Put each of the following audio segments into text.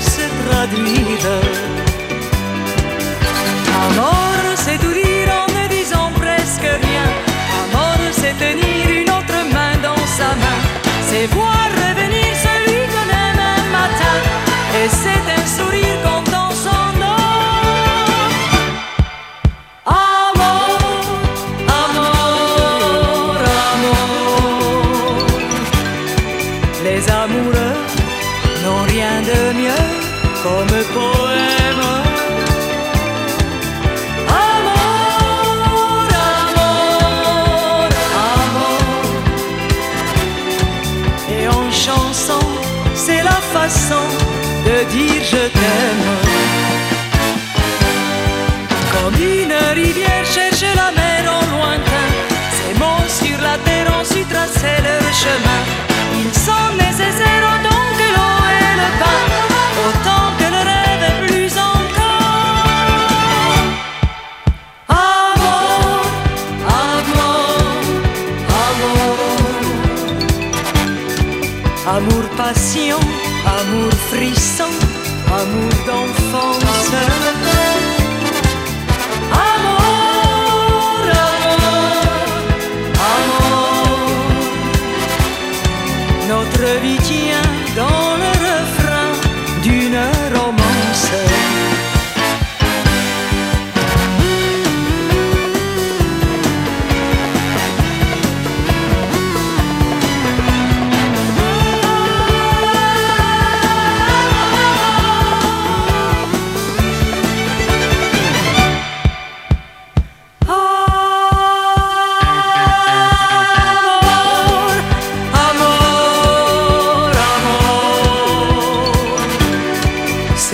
se traduire. Amor, c'est tout dire en ne disant presque rien. Amor, c'est tenir une autre main dans sa main. C'est voir revenir celui qu'on aime un matin. Et c'est rien de mieux comme poème. Amour, amour, amour. Et en chanson, c'est la façon de dire je t'aime. Comme une rivière cherche la mer au lointain, ces mots sur la terre su tracer leur chemin. Amour. Passion, amour, frisson, amour d'enfance.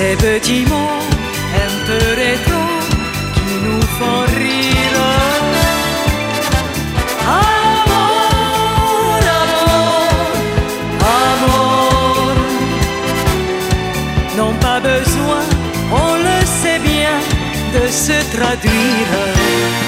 Ces petits mots un peu rétro qui nous font rire. Amor, amour, amour. N'ont pas besoin, on le sait bien, de se traduire.